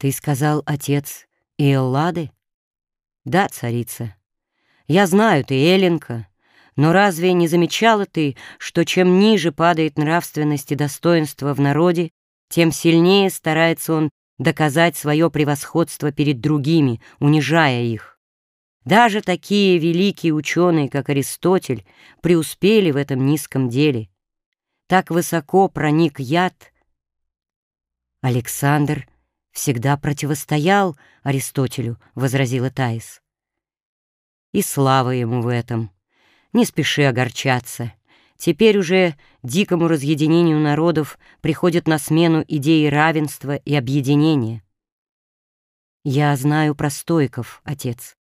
Ты сказал, отец, и Эллады? Да, царица. Я знаю, ты Эленка, но разве не замечала ты, что чем ниже падает нравственность и достоинство в народе, тем сильнее старается он доказать свое превосходство перед другими, унижая их? Даже такие великие ученые, как Аристотель, преуспели в этом низком деле. Так высоко проник яд. Александр всегда противостоял Аристотелю, — возразила Таис. И слава ему в этом. Не спеши огорчаться. Теперь уже дикому разъединению народов приходит на смену идеи равенства и объединения. Я знаю про стойков, отец.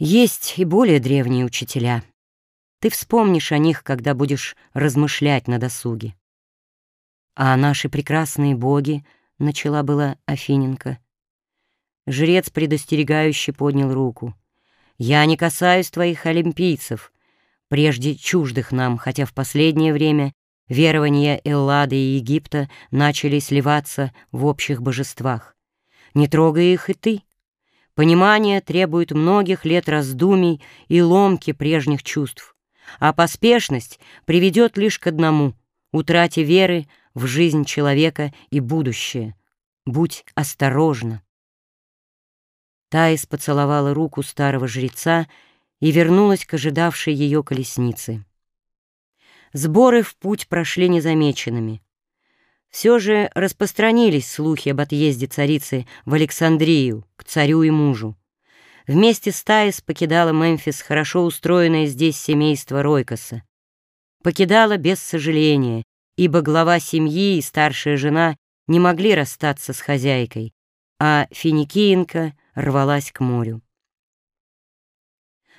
Есть и более древние учителя. Ты вспомнишь о них, когда будешь размышлять на досуге. А наши прекрасные боги, — начала была Афиненко. Жрец предостерегающе поднял руку. «Я не касаюсь твоих олимпийцев, прежде чуждых нам, хотя в последнее время верования Эллады и Египта начали сливаться в общих божествах. Не трогай их и ты. Понимание требует многих лет раздумий и ломки прежних чувств, а поспешность приведет лишь к одному — утрате веры в жизнь человека и будущее. Будь осторожна. Таис поцеловала руку старого жреца и вернулась к ожидавшей ее колеснице. Сборы в путь прошли незамеченными. Все же распространились слухи об отъезде царицы в Александрию, к царю и мужу. Вместе с Таис покидала Мемфис хорошо устроенное здесь семейство Ройкоса. Покидала без сожаления, ибо глава семьи и старшая жена не могли расстаться с хозяйкой, а финикиенка рвалась к морю.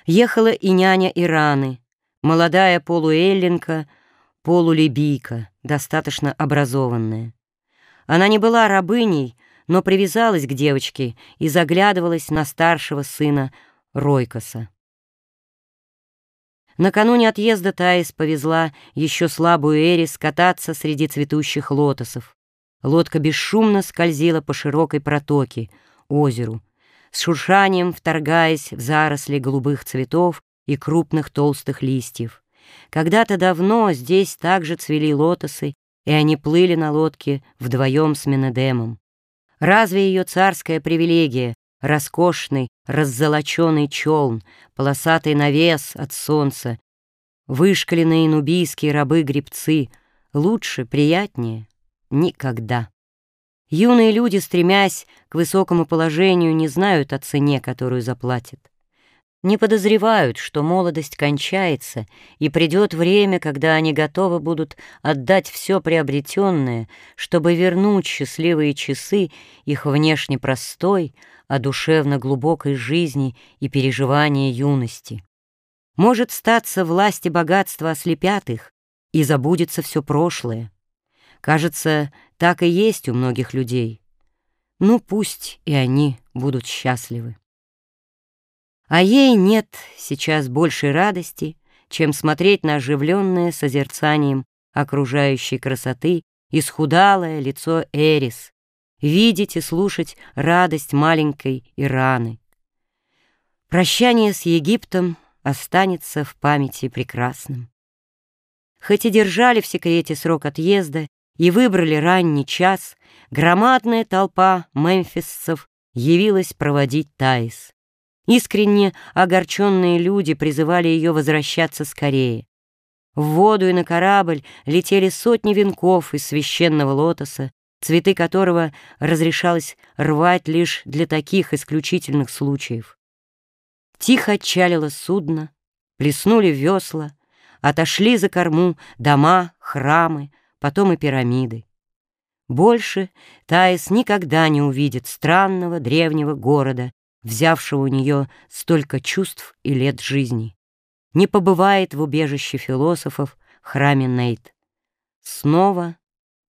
Ехала и няня Ираны, молодая полуэллинка, полулибийка, достаточно образованная. Она не была рабыней, но привязалась к девочке и заглядывалась на старшего сына Ройкоса. Накануне отъезда Таис повезла еще слабую Эрис кататься среди цветущих лотосов. Лодка бесшумно скользила по широкой протоке, озеру, с шуршанием вторгаясь в заросли голубых цветов и крупных толстых листьев. Когда-то давно здесь также цвели лотосы, и они плыли на лодке вдвоем с Менедемом. Разве ее царская привилегия роскошный, раззолоченный челн, полосатый навес от солнца, вышкаленные нубийские рабы-гребцы, лучше, приятнее — никогда. Юные люди, стремясь к высокому положению, не знают о цене, которую заплатят. Не подозревают, что молодость кончается, и придет время, когда они готовы будут отдать все приобретенное, чтобы вернуть счастливые часы их внешне простой, а душевно глубокой жизни и переживания юности. Может статься власть и богатство ослепят их, и забудется все прошлое. Кажется, так и есть у многих людей. Ну, пусть и они будут счастливы. А ей нет сейчас большей радости, чем смотреть на оживленное созерцанием окружающей красоты исхудалое лицо Эрис, видеть и слушать радость маленькой Ираны. Прощание с Египтом останется в памяти прекрасным. Хоть и держали в секрете срок отъезда и выбрали ранний час, громадная толпа мемфисцев явилась проводить Таис. Искренне огорченные люди призывали ее возвращаться скорее. В воду и на корабль летели сотни венков из священного лотоса, цветы которого разрешалось рвать лишь для таких исключительных случаев. Тихо отчалило судно, плеснули весла, отошли за корму дома, храмы, потом и пирамиды. Больше Таис никогда не увидит странного древнего города, взявшего у нее столько чувств и лет жизни. Не побывает в убежище философов храме Нейт. Снова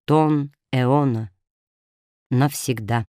тон Эона навсегда.